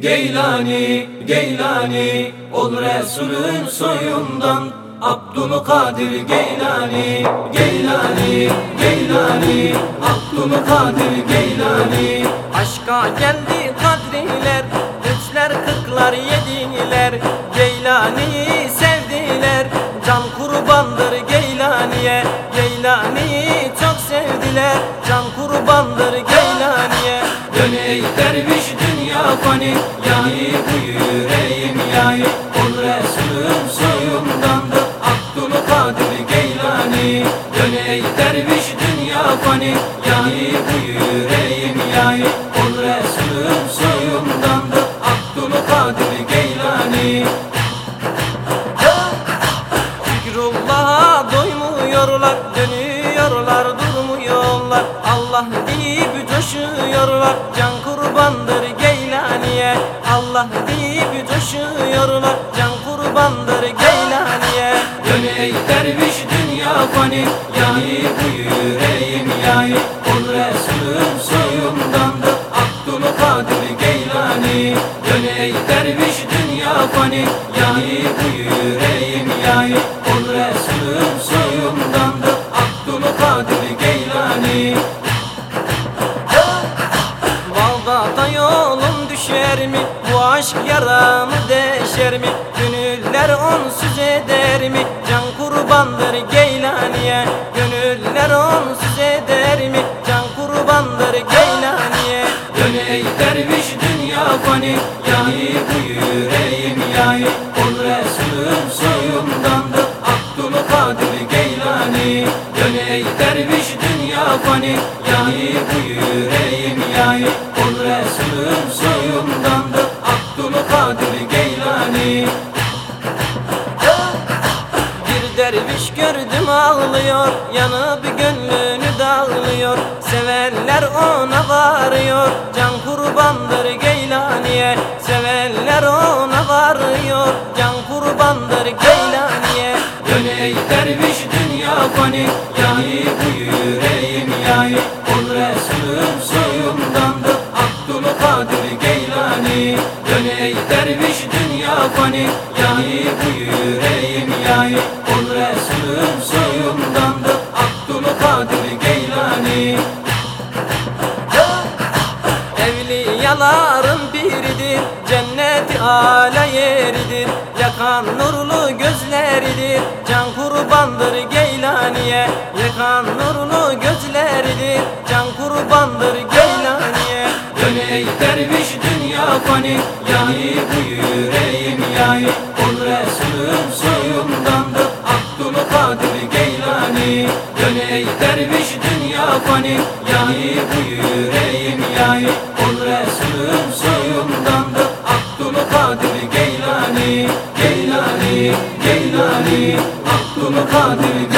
Geylani, Geylani, ol Resulün soyundan. Abdülkadir Geylani, Geylani, Geylani, Abdülkadir Geylani. Aşka geldi kadriler Üçler kırklar yediler. Geylani'yi sevdiler fani Yahi bu yüreğim yahi Ol Resulün soyundandır Abdülkadir Geylani. Dön ey derviş dünya fani. Yahi bu yüreğim yahi Ol Resulün soyundandır Abdülkadir Geylani. Zikrullah'a doymuyorlar Dönüyorlar durmuyorlar. Allah deyip coşuyorlar Can Allah deyip coşuyorlar Can kurbandır Geylani'ye. Dön ey derviş dünya fani. Yahi bu yüreğim yahi Ol Resulün soyundandır. Abdülkadir Geylani. Dön ey derviş dünya fani. Yahi bu yüreğim yahi Ol Resulün soyundandır. Abdülkadir Geylani. Bağdat'a yolum düşer mi? Bu aşk yaramı deşer mi? Gönüller onsuz eder mi? Can kurbandır Geylani'ye Gönüller onsuz eder mi? Can kurbandır Geylani'ye Dön ey derviş dünya fani Yahi bu yüreğim yahi Ol Resulün soyundandır Abdülkadir Geylani Dön ey derviş dünya fani Yahi bu yüreğim yahi Derviş gördüm ağlıyor Yanıp gönlünü dağılıyor Sevenler ona varıyor Can kurbandır Geylani'ye. Sevenler ona varıyor Can kurbandır Geylani'ye. Dön ey derviş dünya fani Yahi bu yüreğim yahi Ol Resulün soyundandır Abdülkadir Geylani Dön ey derviş dünya fani. Yahi bu yüreğim yahi Ol Resulün soyundandır Abdülkadir Geylani. Evliyaların biridir Cenneti ala yeridir. Yakan nurlu gözleridir Can kurbandır Geylani'ye. Yakan nurlu gözleridir Can kurbandır fani Yahi bu yüreğim yahi Ol Resulün soyundandır Abdülkadir Geylani. Dön ey derviş dünya fani. Yahi bu yüreğim yahi Ol Resulün soyundandır Abdülkadir Geylani. Geylani, Geylani Abdülkadir